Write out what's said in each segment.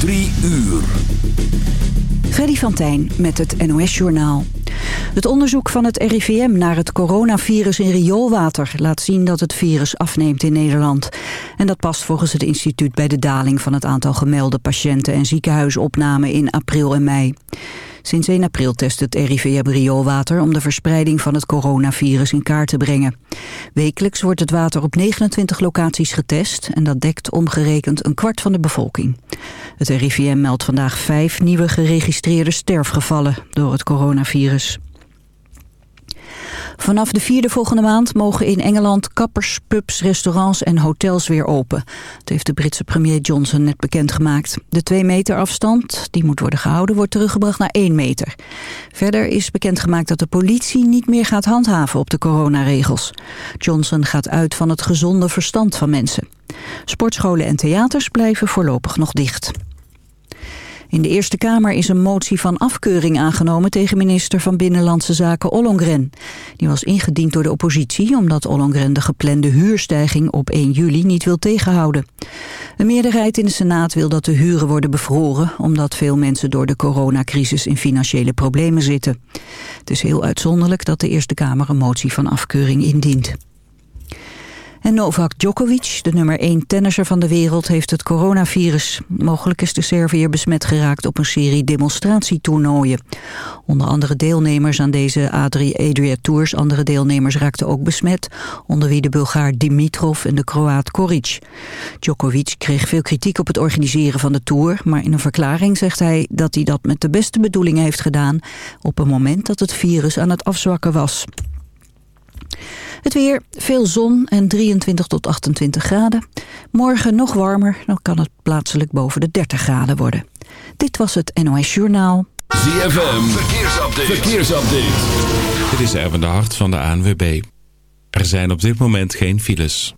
Drie uur. Freddy van Tijn met het NOS-journaal. Het onderzoek van het RIVM naar het coronavirus in rioolwater... laat zien dat het virus afneemt in Nederland. En dat past volgens het instituut bij de daling van het aantal gemelde patiënten... en ziekenhuisopnamen in april en mei. Sinds 1 april test het RIVM rioolwater om de verspreiding van het coronavirus in kaart te brengen. Wekelijks wordt het water op 29 locaties getest en dat dekt omgerekend een kwart van de bevolking. Het RIVM meldt vandaag vijf nieuwe geregistreerde sterfgevallen door het coronavirus. Vanaf de vierde volgende maand mogen in Engeland kappers, pubs, restaurants en hotels weer open. Dat heeft de Britse premier Johnson net bekendgemaakt. De twee meter afstand, die moet worden gehouden, wordt teruggebracht naar één meter. Verder is bekendgemaakt dat de politie niet meer gaat handhaven op de coronaregels. Johnson gaat uit van het gezonde verstand van mensen. Sportscholen en theaters blijven voorlopig nog dicht. In de Eerste Kamer is een motie van afkeuring aangenomen tegen minister van Binnenlandse Zaken Ollongren. Die was ingediend door de oppositie omdat Ollongren de geplande huurstijging op 1 juli niet wil tegenhouden. Een meerderheid in de Senaat wil dat de huren worden bevroren omdat veel mensen door de coronacrisis in financiële problemen zitten. Het is heel uitzonderlijk dat de Eerste Kamer een motie van afkeuring indient. En Novak Djokovic, de nummer 1 tennisser van de wereld, heeft het coronavirus. Mogelijk is de Serviër besmet geraakt op een serie demonstratietoernooien. Onder andere deelnemers aan deze Adria Tours, andere deelnemers raakten ook besmet, onder wie de Bulgaar Dimitrov en de Kroaat Koric. Djokovic kreeg veel kritiek op het organiseren van de Tour, maar in een verklaring zegt hij dat hij dat met de beste bedoelingen heeft gedaan op een moment dat het virus aan het afzwakken was. Het weer, veel zon en 23 tot 28 graden. Morgen nog warmer, dan kan het plaatselijk boven de 30 graden worden. Dit was het NOS Journaal. ZFM, verkeersupdate. verkeersupdate. Dit is Erwin de Hart van de ANWB. Er zijn op dit moment geen files.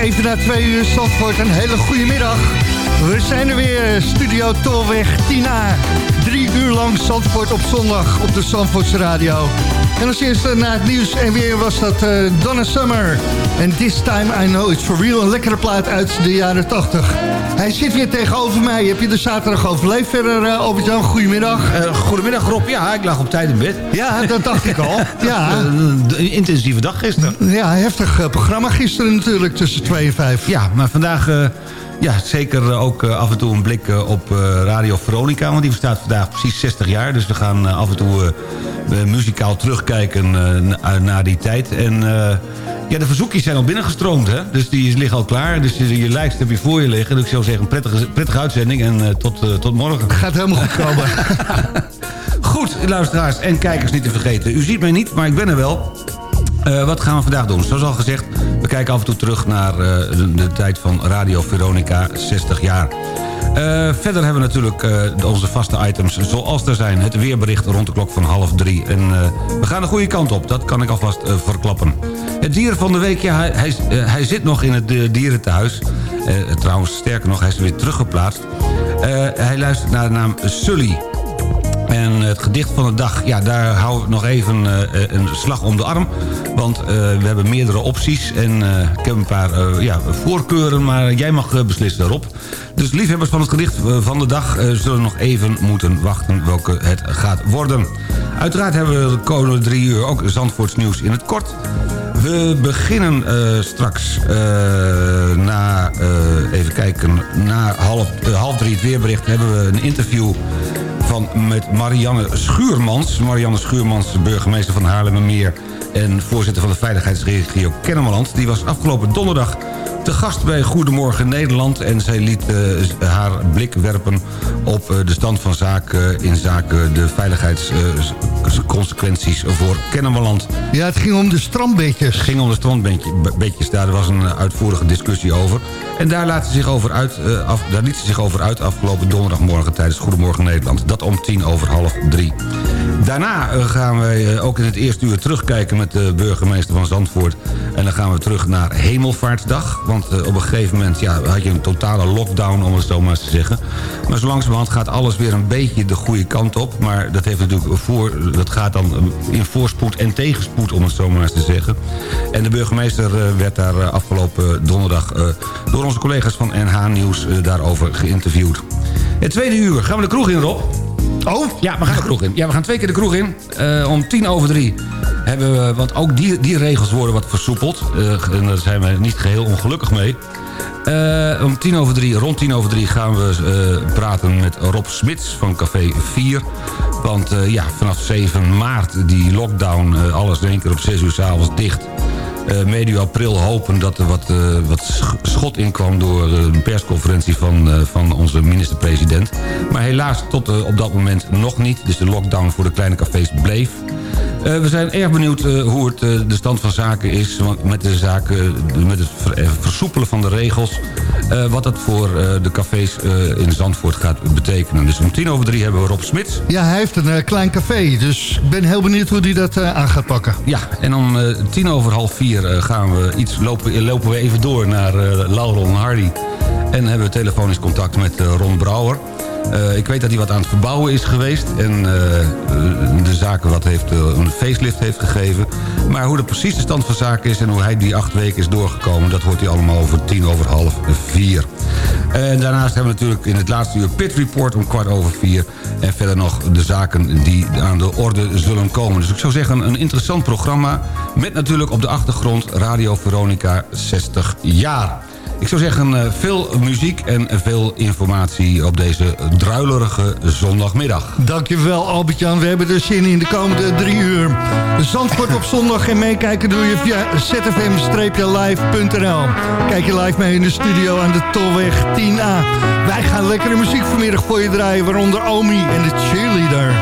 even na twee uur Zandvoort. Een hele goede middag. We zijn er weer, Studio Tolweg 10A. Lang Zandvoort op zondag op de Zandvoortse Radio. En als eerste na het nieuws en weer was dat uh, Donna Summer. En This Time I Know It's For Real. Een lekkere plaat uit de jaren 80. Hij zit weer tegenover mij. Heb je de zaterdag overleefd verder, uh, Albert-Jan? Goedemiddag. Uh, goedemiddag Rob. Ja, ik lag op tijd in bed. Ja, dat dacht ik al. Ja. Een intensieve dag gisteren. Ja, heftig programma gisteren natuurlijk tussen 2 en 5. Ja, maar vandaag... Ja, zeker ook af en toe een blik op Radio Veronica. Want die bestaat vandaag precies 60 jaar. Dus we gaan af en toe muzikaal terugkijken naar die tijd. En ja, de verzoekjes zijn al binnengestroomd. Hè? Dus die liggen al klaar. Dus je lijst heb je voor je liggen. Dus ik zou zeggen, een prettige, prettige uitzending. En tot, tot morgen. Gaat helemaal goed komen. goed, luisteraars en kijkers niet te vergeten. U ziet mij niet, maar ik ben er wel. Uh, wat gaan we vandaag doen? Zoals al gezegd, we kijken af en toe terug naar uh, de, tijd van Radio Veronica, 60 jaar. Uh, verder hebben we natuurlijk onze vaste items zoals er zijn. Het weerbericht rond de klok van half drie. En we gaan de goede kant op, dat kan ik alvast verklappen. Het dier van de week, ja, hij, hij, hij zit nog in het dierentehuis. trouwens, sterker nog, hij is weer teruggeplaatst. hij luistert naar de naam Sully. En het gedicht van de dag, ja, daar houden we nog even uh, een slag om de arm. Want uh, we hebben meerdere opties en uh, ik heb een paar ja, voorkeuren, maar jij mag beslissen daarop. Dus liefhebbers van het gedicht van de dag zullen nog even moeten wachten welke het gaat worden. Uiteraard hebben we de komende drie uur ook Zandvoorts nieuws in het kort. We beginnen straks na, even kijken, na half, half drie het weerbericht hebben we een interview van met Marianne Schuurmans. Marianne Schuurmans, burgemeester van Haarlemmermeer... en voorzitter van de veiligheidsregio Kennemerland. Die was afgelopen donderdag te gast bij Goedemorgen Nederland... en zij liet uh, haar blik werpen op uh, de stand van zaken... in zaken de veiligheidsconsequenties voor Kennemerland. Ja, het ging om de strandbeetjes. Het ging om de strandbeetjes, daar was een uitvoerige discussie over. En daar, laat ze zich over uit, af, daar liet ze zich over uit afgelopen donderdagmorgen... tijdens Goedemorgen Nederland. Dat om tien over half drie. Daarna gaan wij ook in het eerste uur terugkijken met de burgemeester van Zandvoort. En dan gaan we terug naar Hemelvaartsdag. Want uh, op een gegeven moment ja, had je een totale lockdown, om het zo maar eens te zeggen. Maar zo langzamerhand gaat alles weer een beetje de goede kant op. Maar dat, heeft natuurlijk voor, dat gaat dan in voorspoed en tegenspoed, om het zo maar eens te zeggen. En de burgemeester werd daar afgelopen donderdag... door onze collega's van NH Nieuws daarover geïnterviewd. Het tweede uur gaan we de kroeg in, Rob. Oh? Ja, we gaan de kroeg in. Ja, we gaan twee keer de kroeg in. Uh, om tien over drie hebben we... Want ook die, die regels worden wat versoepeld. Uh, en daar zijn we niet geheel ongelukkig mee. Uh, om tien over drie, rond tien over drie gaan we praten met Rob Smits van Café 4. Want ja, vanaf 7 maart die lockdown, alles in één keer op 6 uur s'avonds dicht... Uh, medio april hopen dat er wat, uh, wat schot inkwam... door uh, een persconferentie van, van onze minister-president. Maar helaas tot op dat moment nog niet. Dus de lockdown voor de kleine cafés bleef. We zijn erg benieuwd hoe het de stand van zaken is... met, de zaken, met het versoepelen van de regels... wat dat voor de cafés in Zandvoort gaat betekenen. Dus om tien over drie hebben we Rob Smits. Ja, hij heeft een klein café, dus ik ben heel benieuwd hoe hij dat aan gaat pakken. Ja, en om tien over half vier gaan we iets, lopen, lopen we even door naar Laurel en Hardy. En hebben we telefonisch contact met Ron Brouwer. Uh, ik weet dat hij wat aan het verbouwen is geweest. En de zaken wat heeft, een facelift heeft gegeven. Maar hoe de precieze stand van zaken is... en hoe hij die acht weken is doorgekomen... dat hoort hij allemaal over tien over half vier. En daarnaast hebben we natuurlijk in het laatste uur Pit Report om kwart over vier. En verder nog de zaken die aan de orde zullen komen. Dus ik zou zeggen een interessant programma. Met natuurlijk op de achtergrond Radio Veronica 60 jaar. Ik zou zeggen, veel muziek en veel informatie op deze druilerige zondagmiddag. Dankjewel Albert-Jan. We hebben er zin in de komende drie uur. Zandvoort op zondag en meekijken doe je via zfm-live.nl. Kijk je live mee in de studio aan de Tolweg 10A. Wij gaan lekkere muziek vanmiddag voor je draaien, waaronder Omi en de cheerleader.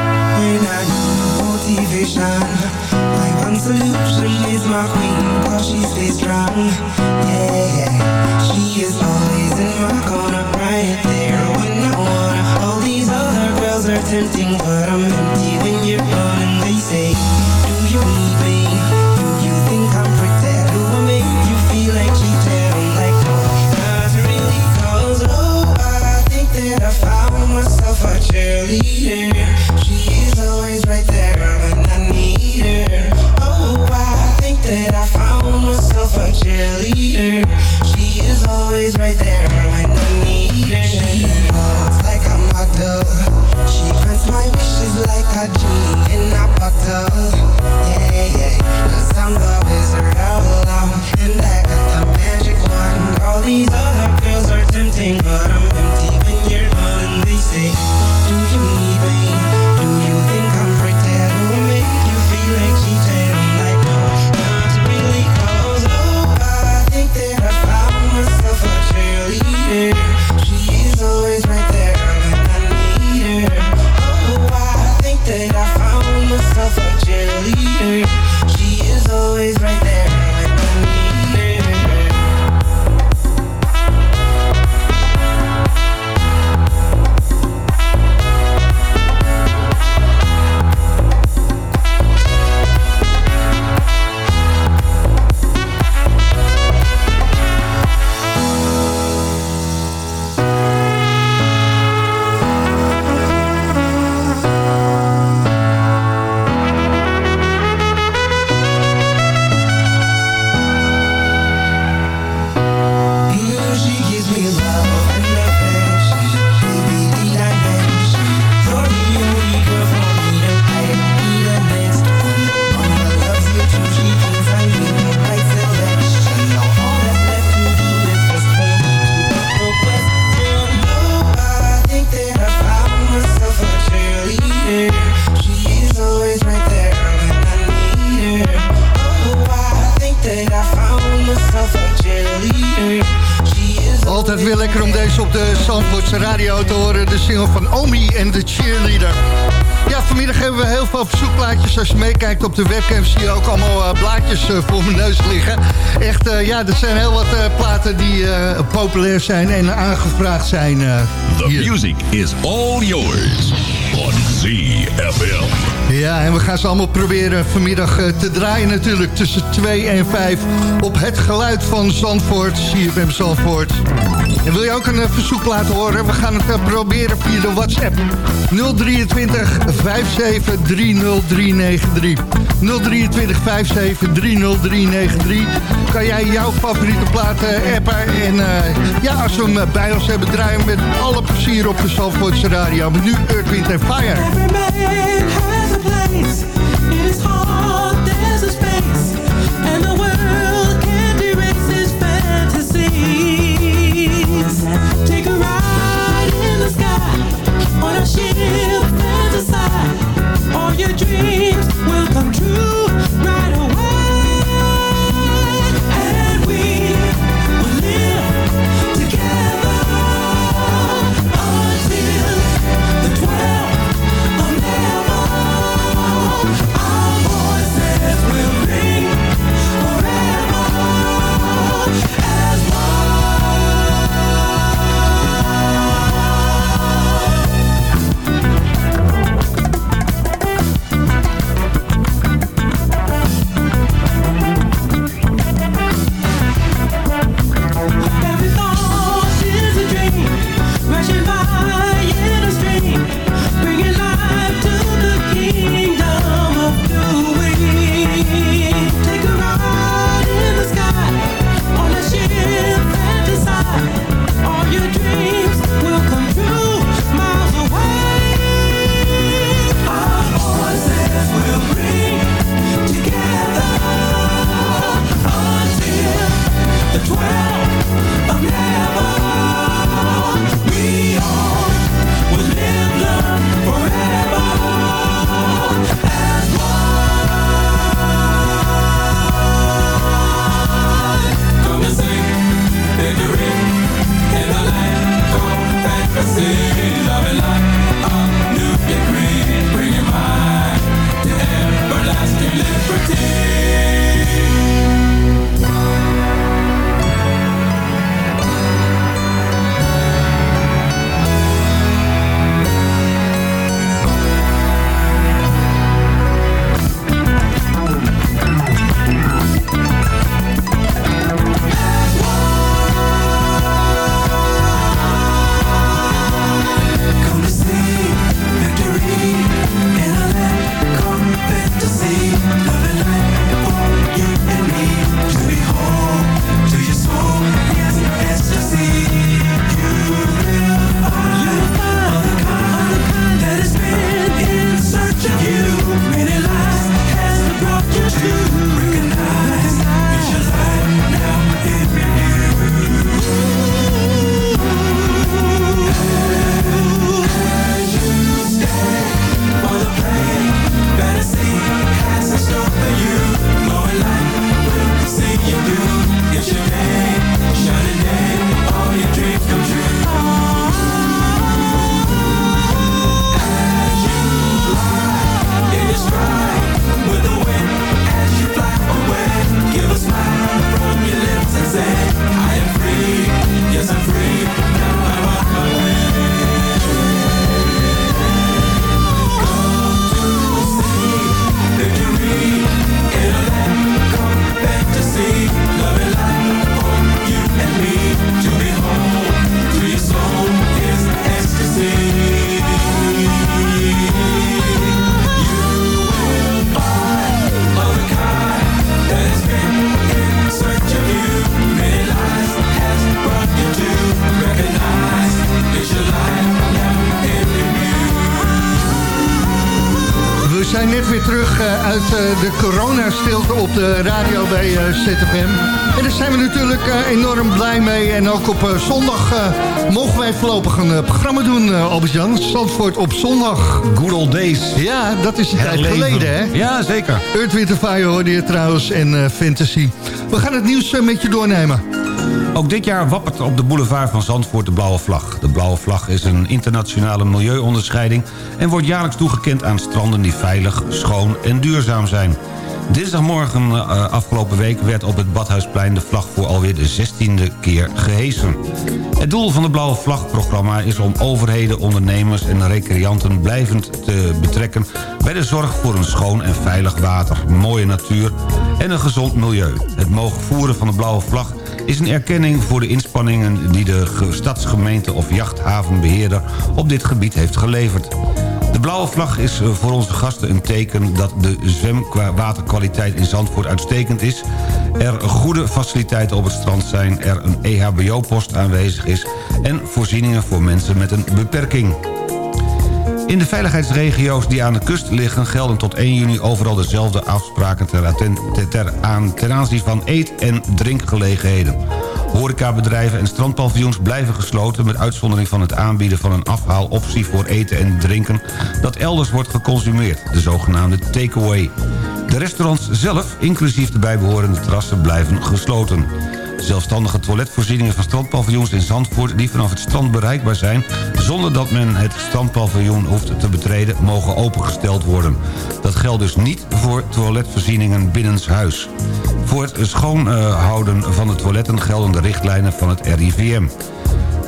My one solution is my queen, cause she stays strong. Yeah, tempting, but I'm empty. Single van Omi en de Cheerleader. Ja, vanmiddag hebben we heel veel verzoekplaatjes. Als je meekijkt op de webcam zie je ook allemaal eh, blaadjes eh, voor mijn neus liggen. Echt, eh, ja, er zijn heel wat platen die populair zijn en aangevraagd zijn. eh, The hier. music is all yours on ZFM. Ja, en we gaan ze allemaal proberen vanmiddag te draaien natuurlijk tussen 2 en 5 op het geluid van Zandvoort, CFM Zandvoort. En wil je ook een eh, verzoek laten horen? We gaan het eh, proberen via de WhatsApp. 023 57 30393. 023 57 30393. Kan jij jouw favoriete plaat eh, appen? En ja, als we hem bij ons hebben, draaien met alle plezier op de Zandvoortse radio. Maar nu Earth, Wind Fire. Fantasize. All your dreams will come true ZFM. En daar zijn we natuurlijk eh, enorm blij mee. En ook op eh, zondag eh, mogen wij voorlopig een programma doen, Albert-Jan. Zandvoort op zondag. Good old days. Ja, dat is een tijd geleden, hè? Ja, zeker. Earth, Wind Fire hoorde je trouwens en Fantasy. We gaan het nieuws met je doornemen. Ook dit jaar wappert op de boulevard van Zandvoort de blauwe vlag. De blauwe vlag is een internationale milieuonderscheiding... en wordt jaarlijks toegekend aan stranden die veilig, schoon en duurzaam zijn. Dinsdagmorgen eh, afgelopen week werd op het Badhuisplein de vlag voor alweer de 16e keer gehesen. Het doel van het Blauwe Vlag-programma is om overheden, ondernemers en recreanten blijvend te betrekken bij de zorg voor een schoon en veilig water, mooie natuur en een gezond milieu. Het mogen voeren van de Blauwe Vlag is een erkenning voor de inspanningen die de ge- stadsgemeente of jachthavenbeheerder op dit gebied heeft geleverd. De blauwe vlag is eh, voor onze gasten een teken dat de zwemwaterkwaliteit in Zandvoort uitstekend is. Er goede faciliteiten op het strand zijn, er een EHBO-post aanwezig is... en voorzieningen voor mensen met een beperking. In de veiligheidsregio's die aan de kust liggen... gelden tot 1 juni overal dezelfde afspraken ter- aan, ten aanzien van eet- en drinkgelegenheden. Horecabedrijven en strandpaviljoens blijven gesloten... met uitzondering van het aanbieden van een afhaaloptie voor eten en drinken... dat elders wordt geconsumeerd, de zogenaamde takeaway. De restaurants zelf, inclusief de bijbehorende terrassen, blijven gesloten. Zelfstandige toiletvoorzieningen van strandpaviljoens in Zandvoort... die vanaf het strand bereikbaar zijn... zonder dat men het strandpaviljoen hoeft te betreden... mogen opengesteld worden. Dat geldt dus niet voor toiletvoorzieningen binnenshuis. Voor het schoonhouden van de toiletten gelden de richtlijnen van het RIVM.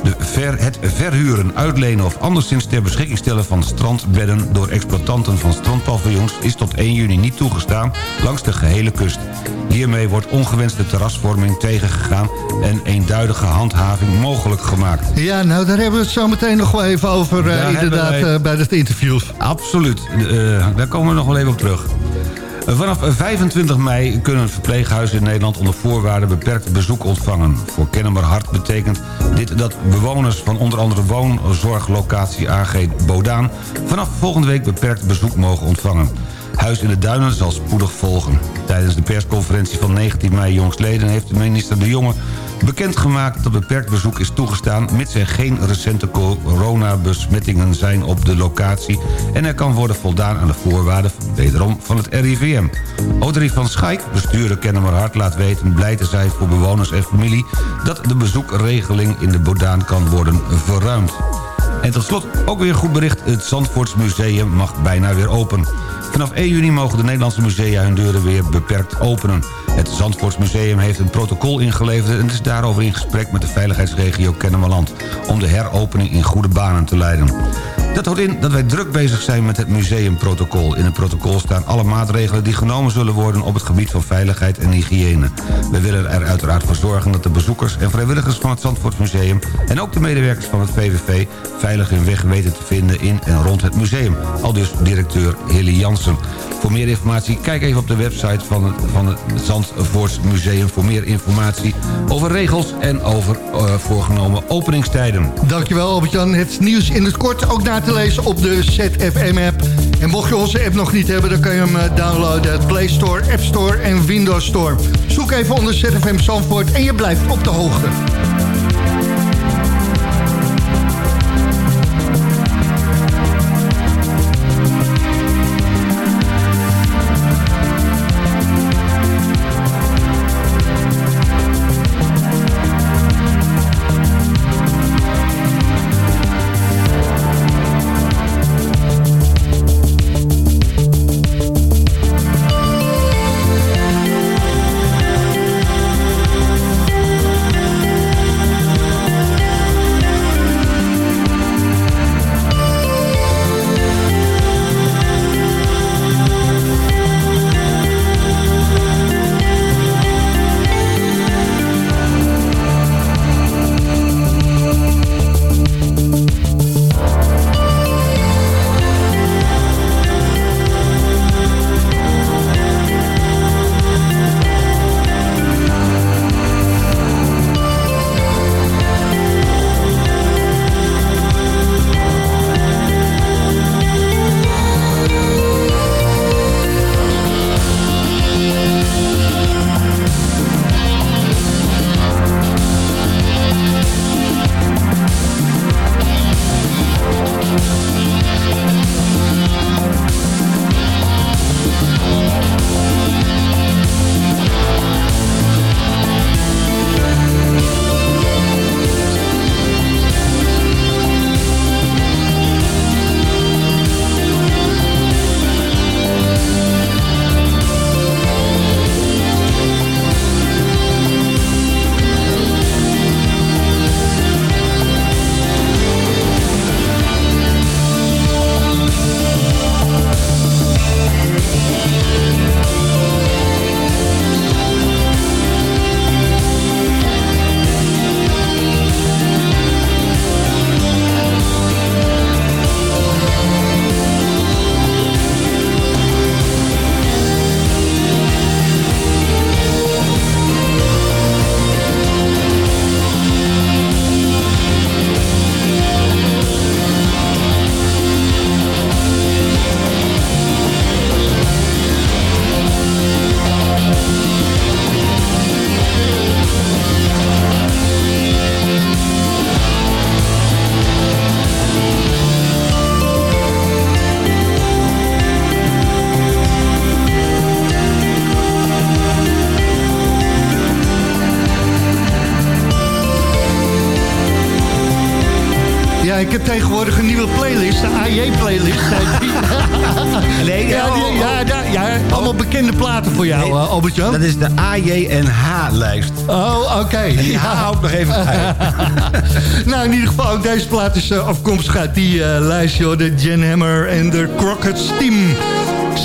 De ver, het verhuren, uitlenen of anderszins ter beschikking stellen van strandbedden... door exploitanten van strandpaviljoens is tot 1 juni niet toegestaan langs de gehele kust. Hiermee wordt ongewenste terrasvorming tegengegaan... en eenduidige handhaving mogelijk gemaakt. Ja, nou daar hebben we het zo meteen nog wel even over, eh, inderdaad, wij- eh, bij het interview. Absoluut, Eh, daar komen we nog wel even op terug. Vanaf 25 mei kunnen verpleeghuizen in Nederland onder voorwaarden beperkt bezoek ontvangen. Voor Kennemer Hart betekent dit dat bewoners van onder andere woonzorglocatie AG Bodaan... vanaf volgende week beperkt bezoek mogen ontvangen. Huis in de Duinen zal spoedig volgen. Tijdens de persconferentie van 19 mei jongstleden heeft de minister De Jonge bekendgemaakt dat beperkt bezoek is toegestaan... mits er geen recente coronabesmettingen zijn op de locatie... en er kan worden voldaan aan de voorwaarden wederom van het RIVM. Audrey van Schaik, bestuurder Kennemer Hart, laat weten... blij te zijn voor bewoners en familie... dat de bezoekregeling in de Bodaan kan worden verruimd. En tot slot ook weer goed bericht. Het Zandvoortsmuseum mag bijna weer open. Vanaf 1 juni mogen de Nederlandse musea hun deuren weer beperkt openen. Het Zandvoortsmuseum heeft een protocol ingeleverd... en is daarover in gesprek met de veiligheidsregio Kennemerland... om de heropening in goede banen te leiden. Dat houdt in dat wij druk bezig zijn met het museumprotocol. In het protocol staan alle maatregelen die genomen zullen worden... op het gebied van veiligheid en hygiëne. We willen er uiteraard voor zorgen dat de bezoekers en vrijwilligers van het Zandvoortsmuseum... en ook de medewerkers van het VVV veilig hun weg weten te vinden in en rond het museum. Al dus directeur Hilly Jansen. Voor meer informatie kijk even op de website van het, van het Zandvoortsmuseum... voor meer informatie over regels en over eh, voorgenomen openingstijden. Dankjewel Albert-Jan. Het nieuws in het kort ook te lezen op de ZFM-app. En mocht je onze app nog niet hebben, dan kan je hem eh, downloaden. uit Play Store, App Store en Windows Store. Zoek even onder ZFM Zandvoort en je blijft op de hoogte. Heb tegenwoordig een nieuwe playlist, de AJ-playlist. Nee, ja, die- ja, ja, ja, allemaal bekende platen voor jou, Nee, eh. Dat is de AJ&H-lijst. Oh, oké. En die H Ja. hou ik nog even bij. nou, in ieder geval, ook deze plaat is eh, afkomstig uit die eh, lijst, joh. De Jen Hammer en de Crockett's Team.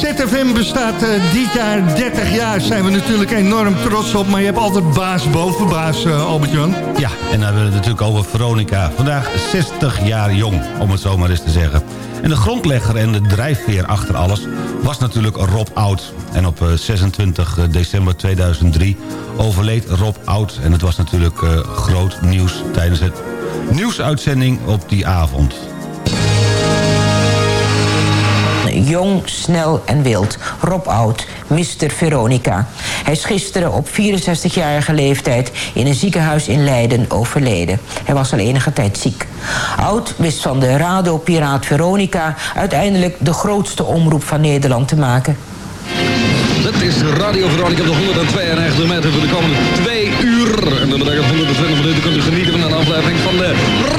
ZFM bestaat eh, dit jaar 30 jaar. Zijn we natuurlijk enorm trots op. Maar je hebt altijd baas boven baas, eh, Albert-Jan. Ja, en dan hebben we het natuurlijk over Veronica. Vandaag 60 jaar jong, om het zo maar eens te zeggen. En de grondlegger en de drijfveer achter alles was natuurlijk Rob Oud. En op eh, 26 december 2003 overleed Rob Oud. En het was natuurlijk eh, groot nieuws tijdens het nieuwsuitzending op die avond. Jong, snel en wild. Rob Oud, Mr. Veronica. Hij is gisteren op 64-jarige leeftijd in een ziekenhuis in Leiden overleden. Hij was al enige tijd ziek. Oud wist van de radiopiraat Veronica uiteindelijk de grootste omroep van Nederland te maken. Dat is Radio Veronica op de 192 meter voor de komende twee uur. En dat betekent 120 minuten kunt u genieten van een aflevering van de.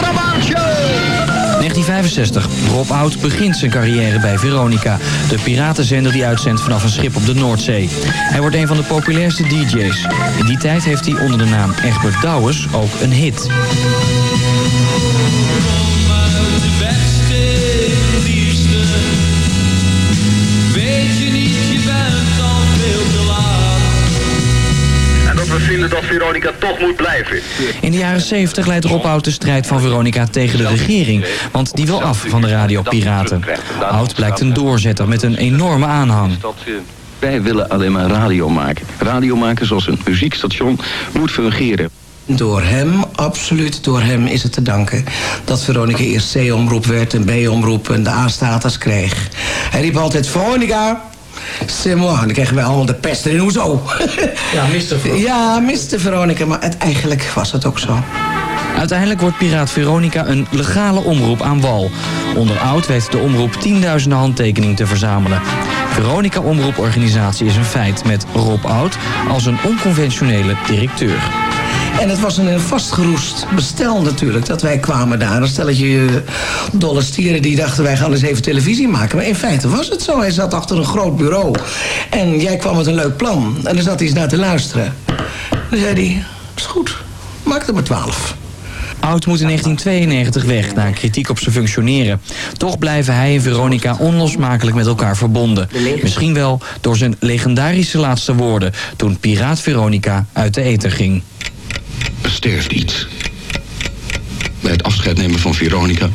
1965. Rob Oud begint zijn carrière bij Veronica, de piratenzender die uitzendt vanaf een schip op de Noordzee. Hij wordt een van de populairste DJ's. In die tijd heeft hij onder de naam Egbert Douwes ook een hit. Dat we vinden dat Veronica toch moet blijven. In de jaren 70 leidt Rob Oud de strijd van Veronica tegen de regering, want die wil af van de radiopiraten. Oud blijkt een doorzetter met een enorme aanhang. Eh, wij willen alleen maar radio maken. Radio maken zoals een muziekstation moet fungeren. Door hem, absoluut door hem is het te danken... dat Veronica eerst C-omroep werd en B-omroep en de A-status kreeg. Hij riep altijd, Veronica, c'est moi. Dan kregen wij allemaal de pest erin. Hoezo? Ja, Mr. Veronica. Ja, Mr. Veronica, maar het, eigenlijk was het ook zo. Uiteindelijk wordt Piraat Veronica een legale omroep aan wal. Onder Oud weet de omroep tienduizenden handtekeningen te verzamelen. Veronica Omroeporganisatie is een feit met Rob Oud als een onconventionele directeur. En het was een vastgeroest bestel natuurlijk, dat wij kwamen daar. Een stelletje eh, dolle stieren die dachten wij gaan eens even televisie maken. Maar in feite was het zo. Hij zat achter een groot bureau. En jij kwam met een leuk plan. En er zat hij eens naar te luisteren. Dan zei hij, is goed, maak er maar twaalf. Oud moet in 1992 weg na kritiek op zijn functioneren. Toch blijven hij en Veronica onlosmakelijk met elkaar verbonden. Misschien wel door zijn legendarische laatste woorden... toen Piraat Veronica uit de ether ging. Er sterft iets. Bij het afscheid nemen van Veronica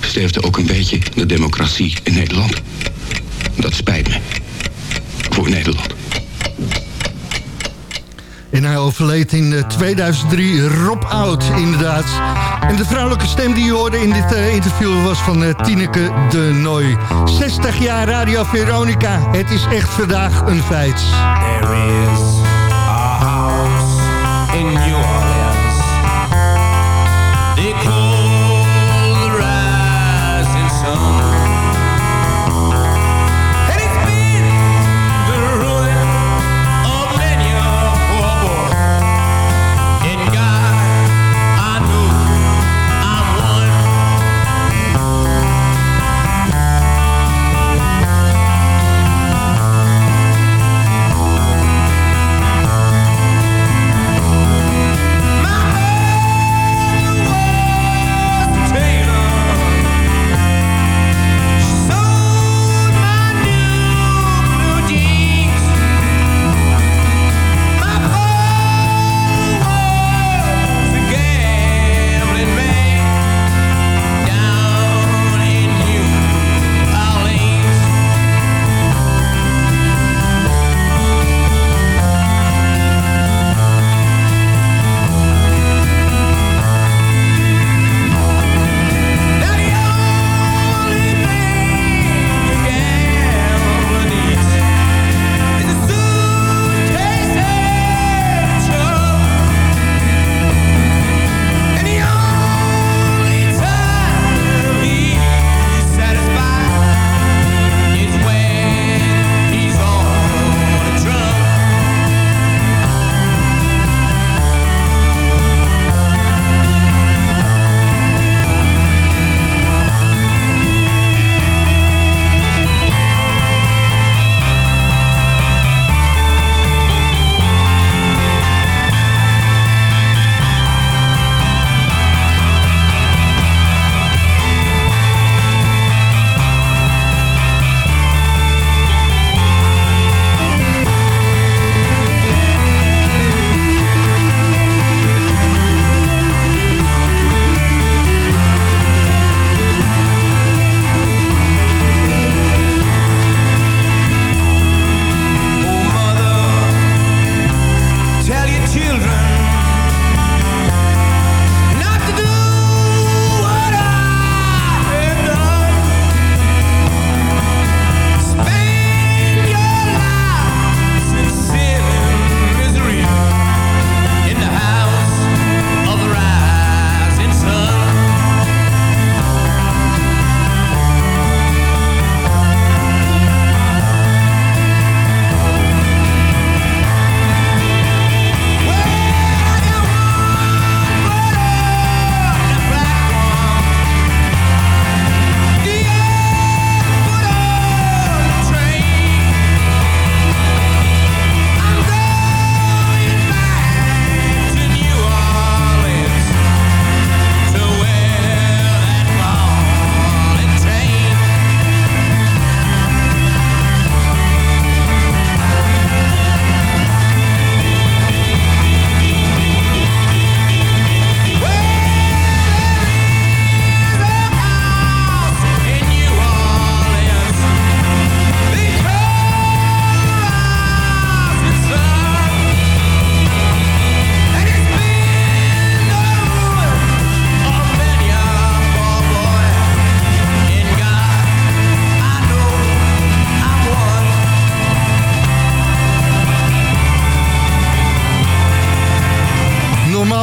sterfte ook een beetje de democratie in Nederland. Dat spijt me. Voor Nederland. En hij overleed in eh, 2003, Rob Oud, inderdaad. En de vrouwelijke stem die je hoorde in dit eh, interview was van eh, Tineke de Nooi. 60 jaar Radio Veronica, het is echt vandaag een feit. There is a house in New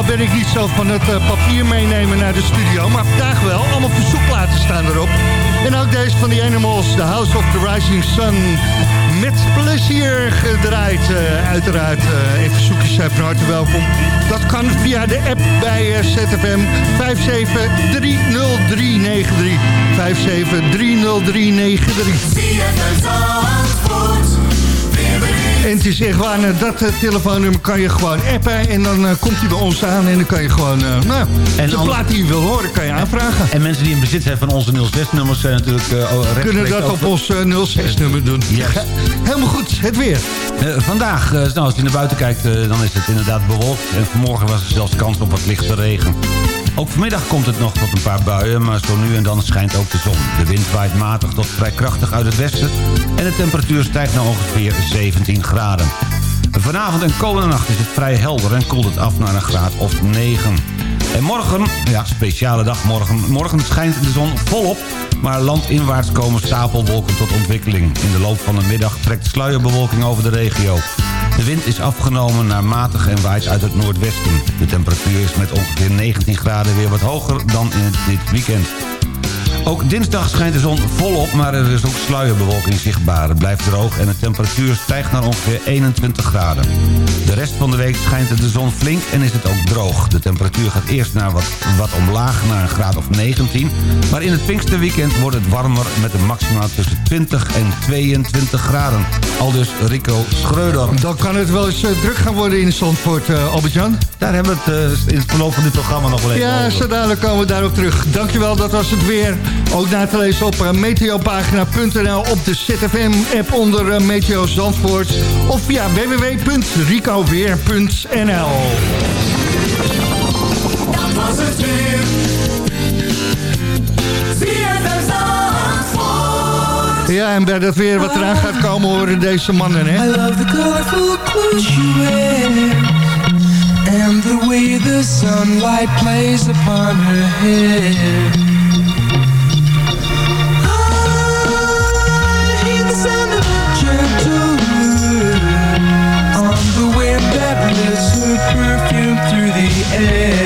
ben ik niet zo van het eh, papier meenemen naar de studio. Maar vandaag wel. Allemaal verzoekplaten staan erop. En ook deze van The Animals, The House of the Rising Sun. Met plezier gedraaid, eh, uiteraard. eh en verzoekjes zijn van harte welkom. Dat kan via de app bij ZFM 5730393. 5730393. En het is echt waar, nou, dat eh, telefoonnummer kan je gewoon appen... en dan eh, komt hij bij ons aan en dan kan je gewoon... eh nou, En de plaat die je wil horen, kan je aanvragen. En mensen die in bezit zijn van onze 06-nummers zijn natuurlijk... rechtstreeks Kunnen dat op ons eh, 06-nummer doen. Yes. Helemaal goed, het weer. Vandaag, nou, als je naar buiten kijkt, dan is het inderdaad bewolkt. En vanmorgen was er zelfs kans op wat lichte regen. Ook vanmiddag komt het nog tot een paar buien, maar zo nu en dan schijnt ook de zon. De wind waait matig tot vrij krachtig uit het westen... en de temperatuur stijgt naar ongeveer 17 graden. Vanavond en komende nacht is het vrij helder en koelt het af naar een graad of 9. En morgen, ja, speciale dag morgen. Morgen schijnt de zon volop, maar landinwaarts komen stapelwolken tot ontwikkeling. In de loop van de middag trekt sluierbewolking over de regio. De wind is afgenomen naar matig en waait uit het noordwesten. De temperatuur is met ongeveer 19 graden weer wat hoger dan in dit weekend. Ook dinsdag schijnt de zon volop, maar er is ook sluierbewolking zichtbaar. Het blijft droog en de temperatuur stijgt naar ongeveer 21 graden. De rest van de week schijnt de zon flink en is het ook droog. De temperatuur gaat eerst naar wat, wat omlaag, naar een graad of 19. Maar in het Pinksterweekend wordt het warmer met een maxima tussen 20 en 22 graden. Aldus Rico Schreuder. Dan kan het wel eens eh, druk gaan worden in Zandvoort, eh Albert-Jan. Daar hebben we het eh, in het verloop van dit programma nog wel even Ja, over. zo dadelijk komen we daarop terug. Dankjewel, dat was het weer. Ook na te lezen op eh, meteopagina.nl op de ZFM-app onder eh, Meteo Zandvoort. Of via www.ricoweer.nl Dat was het weer. Ja, en bij dat weer wat eraan gaat komen horen deze mannen, hè? I love the colorful clothes you wear And the way the sunlight plays upon her hair end.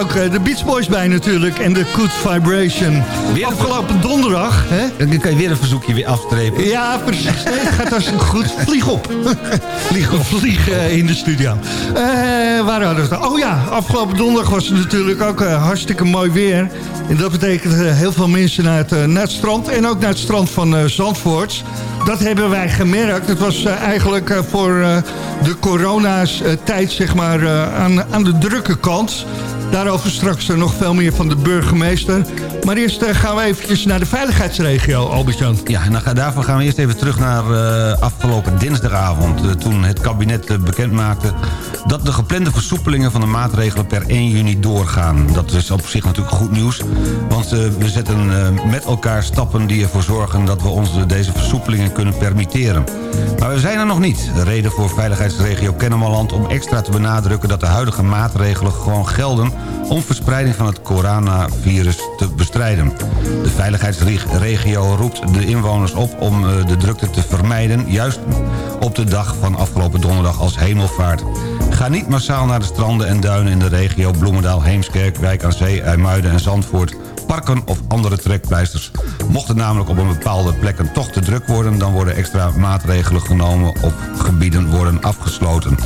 Ook eh, de Beach Boys bij natuurlijk. En de Good Vibration. Afgelopen donderdag... Hè? Dan kan je weer een verzoekje weer afstrepen. Ja, precies. Nee, het gaat als goed. Vlieg op. Vlieg op. Vlieg eh, in de studio. Eh, waar hadden we het? Oh ja, afgelopen donderdag was het natuurlijk ook hartstikke mooi weer. En dat betekent heel veel mensen naar het, naar het strand. En ook naar het strand van Zandvoort. Dat hebben wij gemerkt. Het was eigenlijk voor de corona's-tijd zeg maar, aan, aan de drukke kant. Daarover straks eh, nog veel meer van de burgemeester. Maar eerst eh, gaan we eventjes naar de veiligheidsregio, Albert-Jan. Ja, en daarvoor gaan we eerst even terug naar eh, afgelopen dinsdagavond. toen het kabinet eh, bekend maakte dat de geplande versoepelingen van de maatregelen per 1 juni doorgaan. Dat is op zich natuurlijk goed nieuws. Want we zetten met elkaar stappen die ervoor zorgen dat we ons deze versoepelingen kunnen permitteren. Maar we zijn er nog niet. Reden voor veiligheidsregio Kennemerland om extra te benadrukken dat de huidige maatregelen gewoon gelden om verspreiding van het coronavirus te bestrijden. De veiligheidsregio roept de inwoners op om eh, de drukte te vermijden... juist op de dag van afgelopen donderdag als hemelvaart. Ga niet massaal naar de stranden en duinen in de regio Bloemendaal, Heemskerk, Wijk aan Zee, IJmuiden en Zandvoort parken of andere trekpleisters. Mocht het namelijk op een bepaalde plekken toch te druk worden... dan worden extra maatregelen genomen op gebieden worden afgesloten.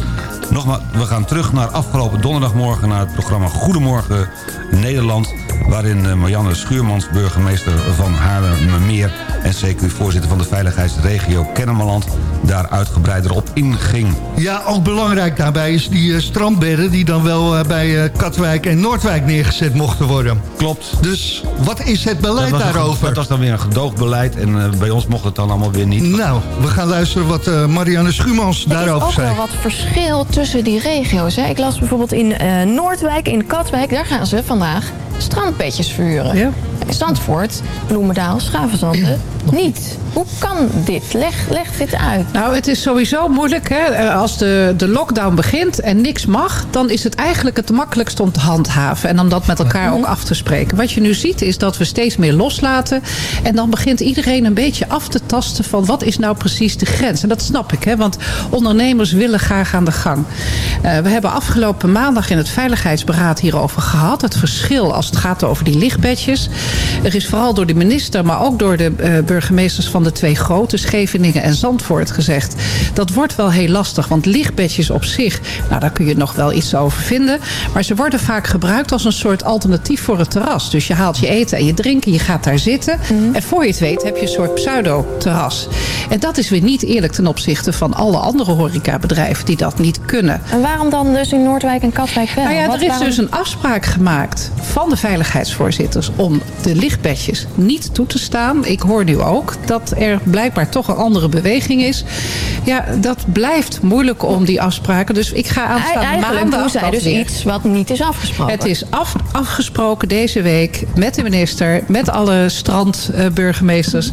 Nogmaals, we gaan terug naar afgelopen donderdagmorgen... naar het programma Goedemorgen Nederland... waarin eh, Marianne Schuurmans, burgemeester van Haarlemmermeer... en CQ-voorzitter van de veiligheidsregio Kennemerland... daar uitgebreider op inging. Ja, ook belangrijk daarbij is die eh, strandbedden... die dan wel eh, bij Katwijk en Noordwijk neergezet mochten worden. Klopt. Dus wat is het beleid dat was een- daarover? dat was dan weer een gedoogbeleid en bij ons mocht het dan allemaal weer niet. Nou, we gaan luisteren wat Marianne Schuurmans Er is daarover ook zei. wel wat verschil tussen die regio's. Hè. Ik las bijvoorbeeld in eh, Noordwijk, in Katwijk... daar gaan ze vandaag strandpetjes verhuren. Ja. Zandvoort, Bloemendaal, Schavenzanden niet. Hoe kan dit? Leg, leg dit uit. Nou, het is sowieso moeilijk. Hè? Eh, Als de, de lockdown begint en niks mag... dan is het eigenlijk het makkelijkst om te handhaven. En om dat met elkaar ook af te spreken. Wat je nu ziet is dat we steeds meer loslaten. En dan begint iedereen een beetje af te tasten... van wat is nou precies de grens. En dat snap ik, hè? want ondernemers willen graag aan de gang. Eh, we hebben afgelopen maandag in het Veiligheidsberaad hierover gehad. Het verschil als het gaat over die lichtbedjes. Er is vooral door de minister, maar ook door de eh, burgemeesters van de twee grote, Scheveningen en Zandvoort, gezegd. Dat wordt wel heel lastig, want lichtbedjes op zich, nou daar kun je nog wel iets over vinden. Maar ze worden vaak gebruikt als een soort alternatief voor het terras. Dus je haalt je eten en je drinken, je gaat daar zitten. En voor je het weet heb je een soort pseudo-terras. En dat is weer niet eerlijk ten opzichte van alle andere horecabedrijven die dat niet kunnen. En waarom dan dus in Noordwijk en Katwijk wel? Nou ja, er is waarom- dus een afspraak gemaakt van de veiligheidsvoorzitters om de lichtbedjes niet toe te staan. Ik hoor nu ook dat er blijkbaar toch een andere beweging is. Ja, dat blijft moeilijk om die afspraken. Dus ik ga aanstaande Eigenlijk maandag dat dus weer. iets wat niet is afgesproken. Het is af, afgesproken deze week met de minister, met alle strandburgemeesters,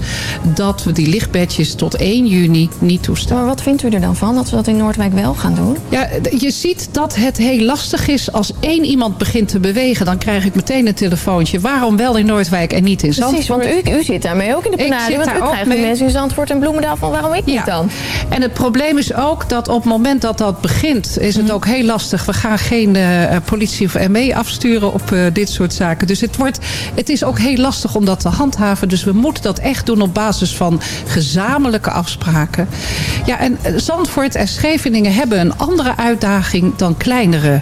dat we die lichtbedjes tot 1 juni niet toestaan. Maar wat vindt u er dan van dat we dat in Noordwijk wel gaan doen? Ja, je ziet dat het heel lastig is als één iemand begint te bewegen. Dan krijg ik meteen een telefoontje. Waarom wel in Noordwijk en niet in Zandvoort? Precies, want u, u zit daarmee ook in de penarie. Want u krijgt mee. mensen in Zandvoort en Bloemendaal van waarom ik niet dan? En het probleem is ook dat op het moment dat dat begint... is Mhm. het ook heel lastig. We gaan geen eh, politie of ME afsturen op eh, dit soort zaken. Dus het, wordt, het is ook heel lastig om dat te handhaven. Dus we moeten dat echt doen op basis van gezamenlijke afspraken. Ja, en eh, Zandvoort en Scheveningen hebben een andere uitdaging... dan kleinere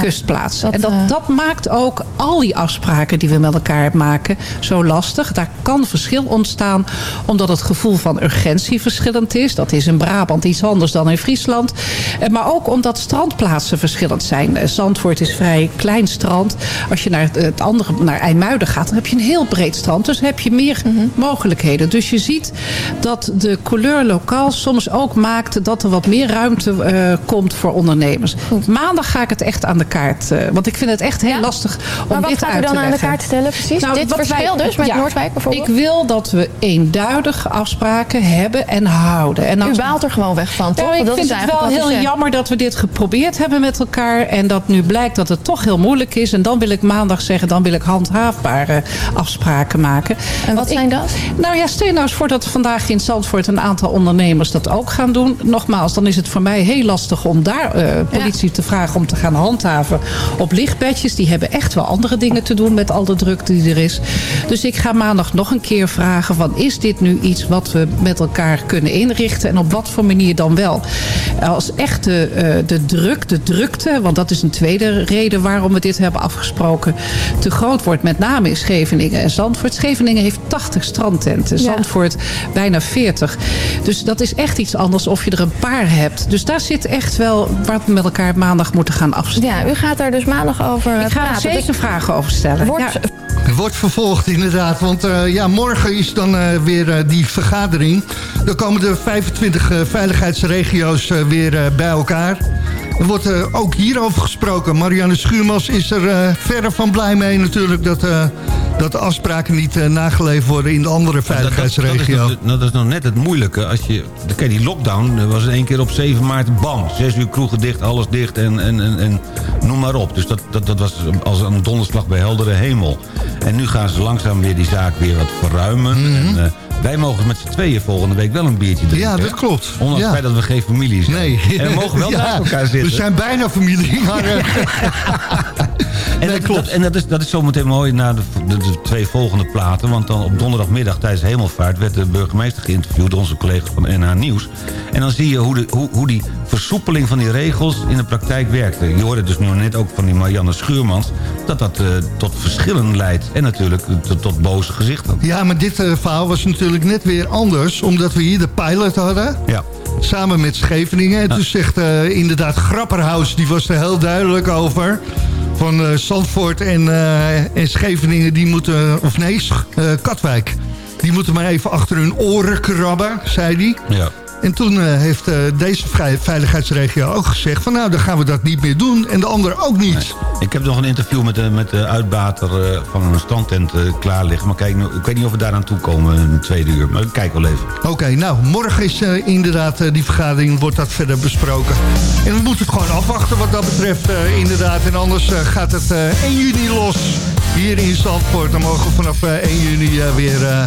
kustplaatsen. en dat, eh, dat maakt ook al die afspraken die we met elkaar maken zo lastig. Daar kan verschil ontstaan omdat het gevoel van urgentie verschillend is. Dat is in Brabant iets anders dan in Friesland. Eh, Maar ook omdat strandplaatsen verschillend zijn. Eh, Zandvoort is vrij klein strand. Als je naar het- andere, naar IJmuiden gaat, dan heb je een heel breed strand. Dus heb je meer mogelijkheden. Dus je ziet dat de couleur lokaal soms ook maakt dat er wat meer ruimte komt voor ondernemers. Maandag ga ik het echt aan de kaart. eh, want ik vind het echt heel lastig om Maar wat dit gaat u uit dan te aan de leggen. kaart stellen precies? Dit wat verschil dus met Noordwijk bijvoorbeeld? Ik wil dat we eenduidige afspraken hebben en houden. En U baalt er gewoon weg van, toch? Nou, ik Dat vind is het wel wat heel jammer dat we dit geprobeerd hebben met elkaar. En dat nu blijkt dat het toch heel moeilijk is. En dan wil ik maandag zeggen, dan wil ik handhaafbare afspraken maken. En wat zijn dat? Nou ja, stel nou eens voor dat vandaag in Zandvoort een aantal ondernemers dat ook gaan doen. Nogmaals, dan is het voor mij heel lastig om daar eh, politie te vragen om te gaan handhaven. Handhaven op lichtbedjes. Die hebben echt wel andere dingen te doen met al de druk die er is. Dus ik ga maandag nog een keer vragen van is dit nu iets wat we met elkaar kunnen inrichten en op wat voor manier dan wel. Als echt de, eh, de druk, de drukte, want dat is een tweede reden waarom we dit hebben afgesproken, te groot wordt. Met name in Scheveningen en Zandvoort. Scheveningen heeft 80 strandtenten. Ja. Zandvoort bijna 40. Dus dat is echt iets anders of je er een paar hebt. Dus daar zit echt wel wat we met elkaar maandag moeten gaan. Ja, u gaat daar dus maandag over Ik ga er praten. zeker Dus vragen over stellen. Wordt, Ja. Wordt vervolgd inderdaad, want eh, ja, morgen is dan eh, weer eh, die vergadering. Dan komen de 25 eh, veiligheidsregio's eh, weer eh, bij elkaar. Er wordt eh, ook hierover gesproken. Marianne Schuurmans is er verre van blij mee natuurlijk... dat, eh, dat de afspraken niet nageleefd worden in de andere veiligheidsregio. Dat, dat, is, nog- dat is nog net het moeilijke. Als je, kijk, die lockdown was in één keer op 7 maart, bam. 6 uur kroegen dicht, alles dicht en, en, en, en noem maar op. Dus dat, dat, dat was als een donderslag bij heldere hemel. En nu gaan ze langzaam weer die zaak weer wat verruimen. en, eh, wij mogen met z'n tweeën volgende week wel een biertje drinken. Ja, dat klopt. Ondanks Ja. het feit dat we geen familie zijn. Nee. En we mogen wel Ja, naast elkaar zitten. We zijn bijna familie, maar... En, dat, dat- en dat is, dat is zometeen mooi na de, de, de twee volgende platen. Want dan op donderdagmiddag tijdens Hemelvaart... werd de burgemeester geïnterviewd door onze collega's van NH Nieuws. En dan zie je hoe, de, hoe, hoe die versoepeling van die regels in de praktijk werkte. Je hoorde dus nu net ook van die Marianne Schuurmans... dat dat eh, tot verschillen leidt. En natuurlijk eh, tot, tot boze gezichten. Ja, maar dit eh, verhaal was natuurlijk net weer anders... omdat we hier de pilot hadden... Ja. Samen met Scheveningen. En toen zegt eh, inderdaad Grapperhaus, die was er heel duidelijk over. Van eh, Zandvoort en, eh, en Scheveningen, die moeten... Of nee, Katwijk. Die moeten maar even achter hun oren krabben, zei hij. Ja. En toen eh, heeft eh, deze veiligheidsregio ook gezegd... van nou, dan gaan we dat niet meer doen. En de andere ook niet. Ik heb nog een interview met de, met de uitbater eh, van een strandtent eh, klaar liggen. Maar kijk, ik weet niet of we daaraan toe komen in het tweede uur. Maar kijk wel even. Oké, nou, morgen is eh, inderdaad eh, die vergadering, wordt dat verder besproken. En we moeten het gewoon afwachten wat dat betreft, eh, inderdaad. En anders eh, gaat het eh 1 juni los hier in Zandvoort. Dan mogen we vanaf eh, 1 juni eh, weer, eh,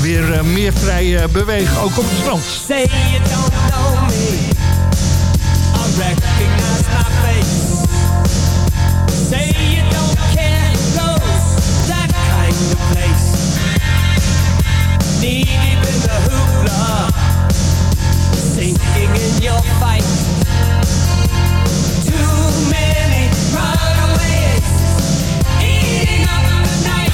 weer eh, meer vrij eh, bewegen, ook op het strand. Say you don't know me. I recognize my face. Say you don't care it goes that kind of place. Knee deep in the hoopla, sinking in your fight. Too many runaways, up night.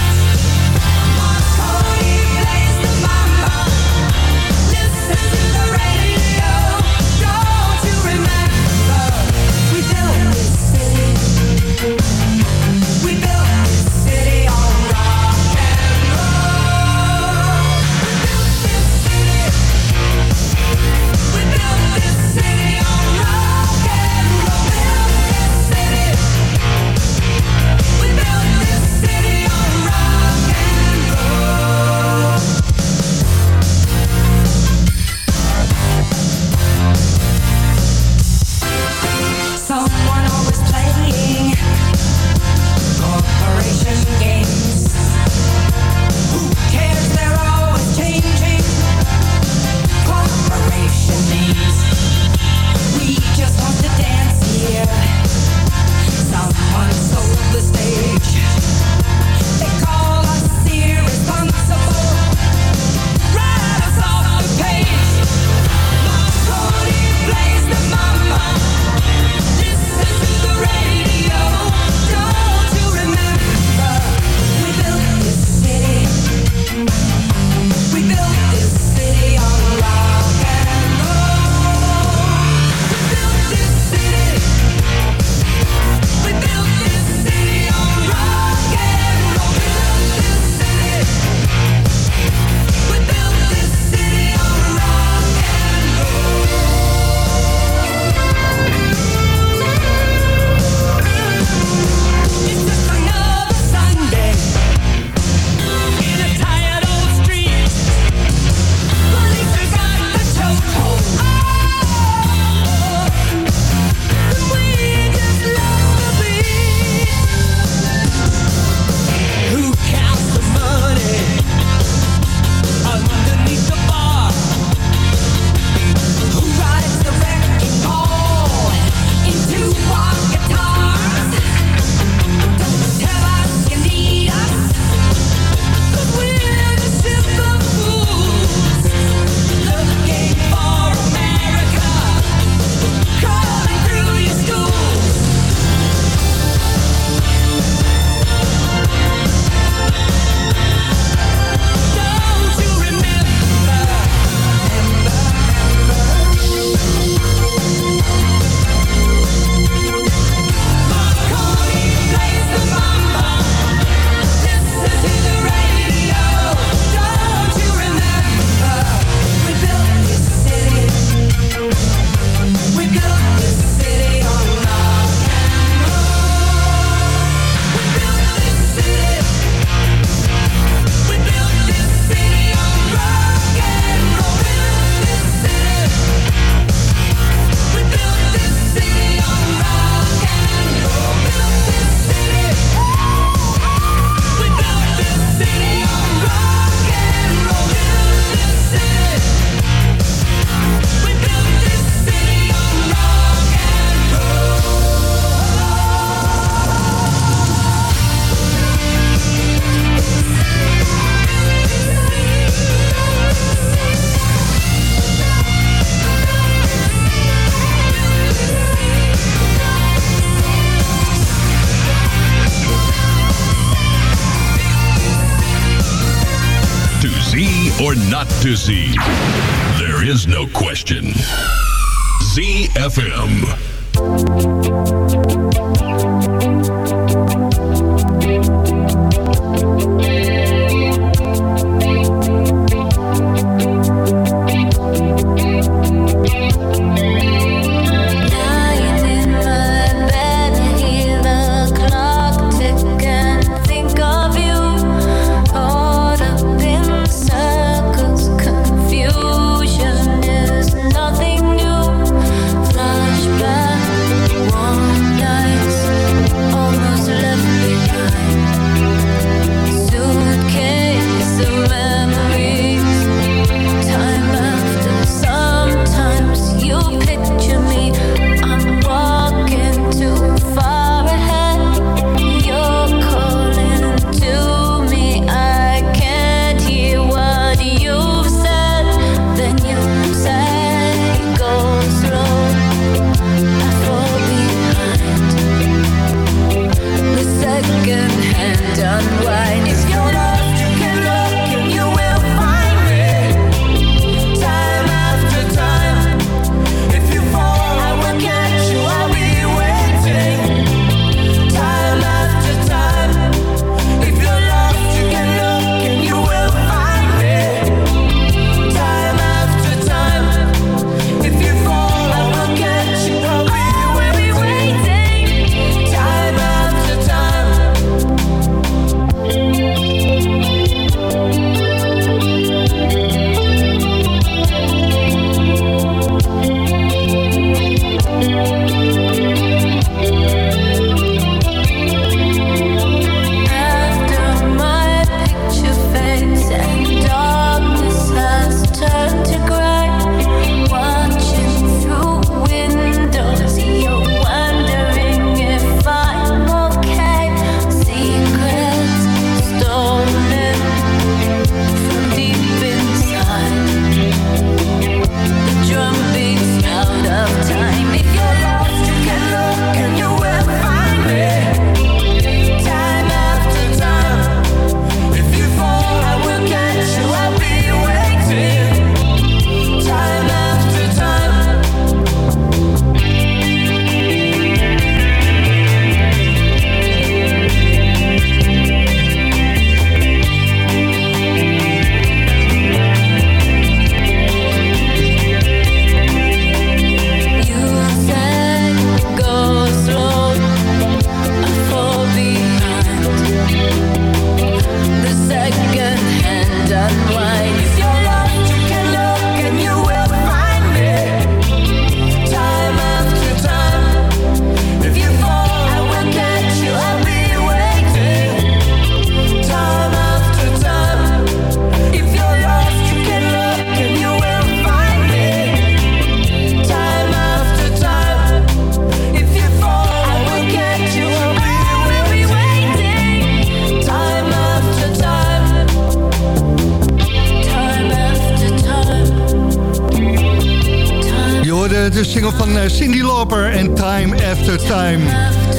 De single van eh, Cindy Lauper en Time After Time.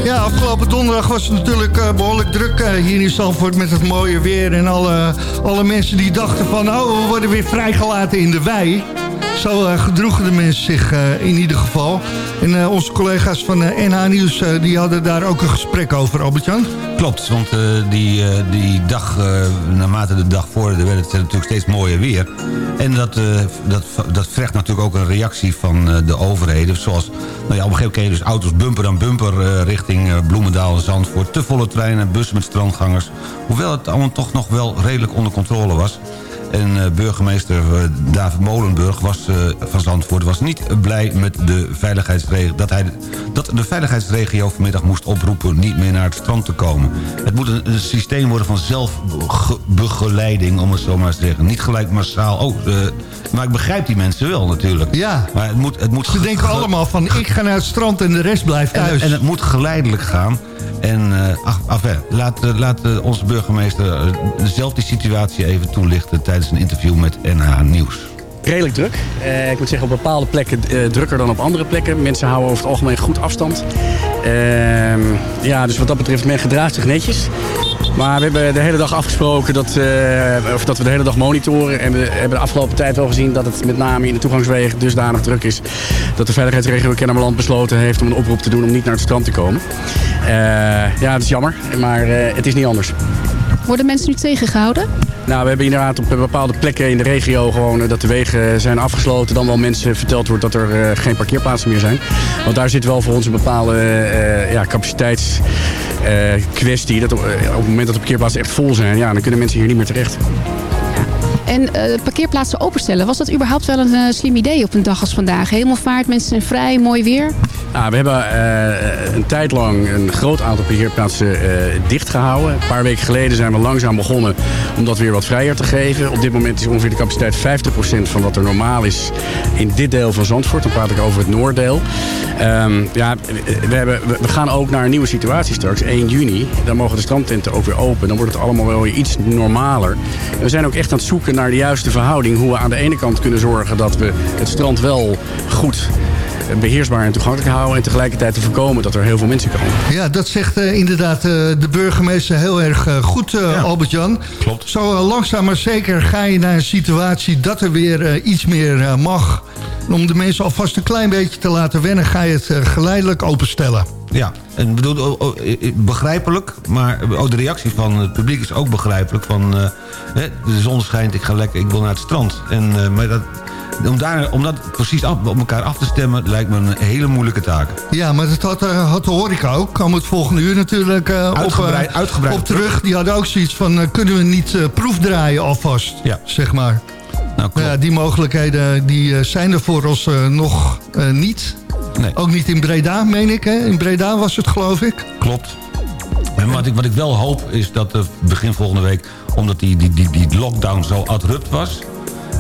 Ja, afgelopen donderdag was het natuurlijk eh, behoorlijk druk eh, hier in Zandvoort met het mooie weer. En alle, alle mensen die dachten van, oh, we worden weer vrijgelaten in de wei. Zo eh, gedroegen de mensen zich eh, in ieder geval. En eh, onze collega's van NH Nieuws die hadden daar ook een gesprek over, Albert-Jan. Klopt, want die, die dag, naarmate de dag vorderde, werd het natuurlijk steeds mooier weer. En dat, dat, dat natuurlijk ook een reactie van de overheden. Zoals, nou ja, op een gegeven moment je dus auto's bumper aan bumper richting Bloemendaal en Zandvoort. Te volle treinen, bussen met strandgangers. Hoewel het allemaal toch nog wel redelijk onder controle was. En eh, burgemeester eh, David Molenburg was, eh, van Zandvoort was niet blij met de veiligheidsregio... Dat, hij, dat de veiligheidsregio vanmiddag moest oproepen niet meer naar het strand te komen. Het moet een, een systeem worden van zelfbegeleiding, om het zo maar te zeggen. Niet gelijk massaal. Oh, maar ik begrijp die mensen wel natuurlijk. Ja. Maar het moet, het moet Ze denken allemaal van, ik ga naar het strand en de rest blijft en, thuis. en het moet geleidelijk gaan. En uh, ach, enfin, laat, laat onze burgemeester zelf die situatie even toelichten... tijdens een interview met NH Nieuws. Redelijk druk. Uh, ik moet zeggen op bepaalde plekken uh, drukker dan op andere plekken. Mensen houden over het algemeen goed afstand. Uh, ja, dus wat dat betreft, men gedraagt zich netjes. Maar we hebben de hele dag afgesproken dat, eh, of dat we de hele dag monitoren. En we hebben de afgelopen tijd wel gezien dat het met name in de toegangswegen dusdanig druk is. Dat de veiligheidsregio Kennemerland besloten heeft om een oproep te doen om niet naar het strand te komen. Eh, ja, dat is jammer, maar eh, het is niet anders. Worden mensen nu tegengehouden? Nou, we hebben inderdaad op bepaalde plekken in de regio gewoon eh, dat de wegen zijn afgesloten. Dan wel mensen verteld wordt dat er eh, geen parkeerplaatsen meer zijn. Want daar zit wel voor ons een bepaalde eh, ja, capaciteitskwestie. dat op, op het moment dat de parkeerplaatsen echt vol zijn, ja, dan kunnen mensen hier niet meer terecht. En parkeerplaatsen openstellen, was dat überhaupt wel een slim idee op een dag als vandaag? Hemelvaart, mensen zijn vrij, mooi weer. Nou, we hebben eh, een tijd lang een groot aantal parkeerplaatsen eh dichtgehouden. Een paar weken geleden zijn we langzaam begonnen om dat weer wat vrijer te geven. Op dit moment is ongeveer de capaciteit 50% van wat er normaal is in dit deel van Zandvoort. Dan praat ik over het Noorddeel. Ehm, ja, we, hebben, we- gaan ook naar een nieuwe situatie straks, 1 juni. Dan mogen de strandtenten ook weer open. Dan wordt het allemaal wel weer iets normaler. En we zijn ook echt aan het zoeken naar de juiste verhouding. Hoe we aan de ene kant kunnen zorgen dat we het strand wel goed beheersbaar en toegankelijk houden. En tegelijkertijd te voorkomen dat er heel veel mensen komen. Ja, dat zegt eh, inderdaad eh, de burgemeester heel erg eh, goed, eh, Albert-Jan. Klopt. Zo eh, langzaam maar zeker ga je naar een situatie dat er weer eh, iets meer eh, mag. En om de mensen alvast een klein beetje te laten wennen... ga je het eh, geleidelijk openstellen. Ja, en bedoel, oh, oh, eh, begrijpelijk, maar ook de reactie van het publiek is ook begrijpelijk. Van, eh, hè, de zon schijnt, ik ga lekker, ik wil naar het strand. En, eh, maar dat, om, daar, om dat precies af, op elkaar af te stemmen lijkt me een hele moeilijke taak. Ja, maar dat had, eh, had de horeca ook. Kwam het volgende uur natuurlijk eh, op, Uitgebreid- eh, uitgebreid op terug. Die hadden ook zoiets van, kunnen we niet proefdraaien alvast? Ja. Zeg maar. Nou, ja, die mogelijkheden die, zijn er voor ons nog niet. Nee. Ook niet in Breda, meen ik. Hè? In Breda was het, geloof ik. Klopt. En wat ik, wat ik wel hoop is dat begin volgende week... omdat die, die, die, die lockdown zo abrupt was...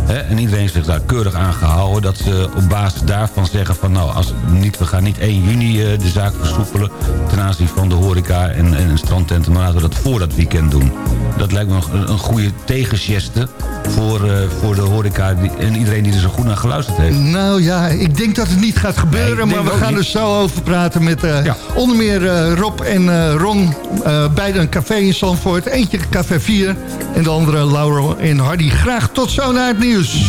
En iedereen zich daar keurig aan gehouden... dat ze op basis daarvan zeggen van... nou, als niet, we gaan niet 1 juni eh, de zaak versoepelen... ten aanzien van de horeca en, en strandtenten... maar laten we dat voor dat weekend doen. Dat lijkt me een, een goede tegengeste voor, eh, voor de horeca... En iedereen die er zo goed naar geluisterd heeft. Nou ja, ik denk dat het niet gaat gebeuren. Nee, maar we gaan niet. er zo over praten met eh, onder meer eh, Rob en Ron. beide een café in Zandvoort. Eentje café 4 en de andere Laura en Hardy. Graag tot zo naar het nieuws.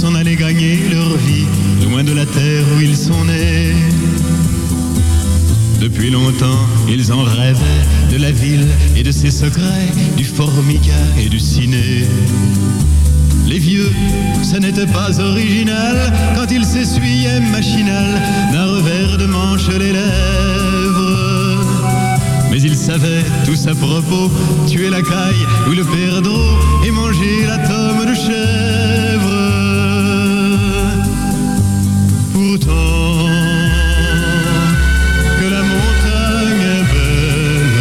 S'en aller gagner leur vie, loin de la terre où ils sont nés. Depuis longtemps, ils en rêvaient de la ville et de ses secrets, du formica et du ciné. Les vieux, ça n'était pas original quand ils s'essuyaient machinal d'un revers de manche les lèvres. Mais ils savaient tous à propos tuer la caille ou le perdreau et manger la tome de chèvre. Que la montagne est belle.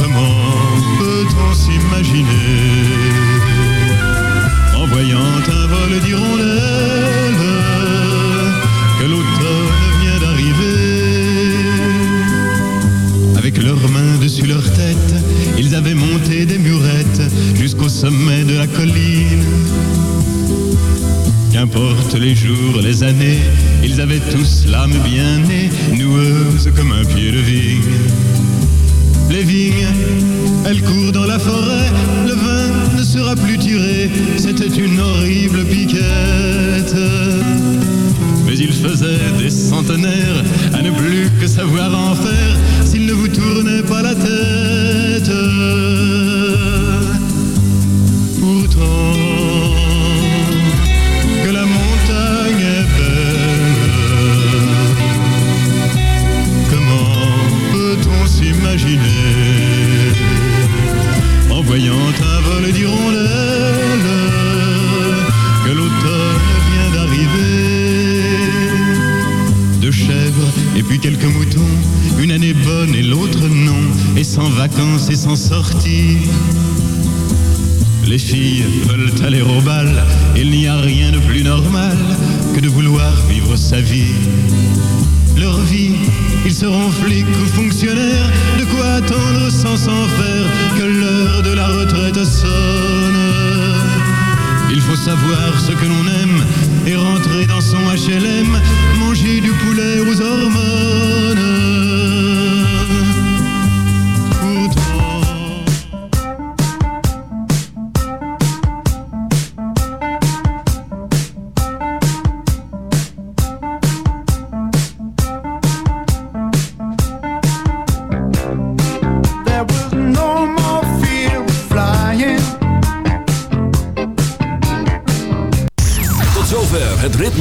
Comment peut-on s'imaginer en voyant un vol d'hirondelles que l'automne vient d'arriver? Avec leurs mains dessus leur tête, ils avaient monté des murettes jusqu'au sommet. Qu'importe les jours, les années, ils avaient tous l'âme bien née, noueuse comme un pied de vigne. Les vignes, elles courent dans la forêt, le vin ne sera plus tiré, c'était une horrible piquette. Mais il faisait des centenaires à ne plus que savoir en faire s'il ne vous tournait pas la tête. Vacances et sans sortie. Les filles veulent aller au bal, il n'y a rien de plus normal que de vouloir vivre sa vie. Leur vie, ils seront flics ou fonctionnaires, de quoi attendre sans s'en faire que l'heure de la retraite sonne. faut savoir ce que l'on aime et rentrer dans son HLM, manger du poulet aux hormones.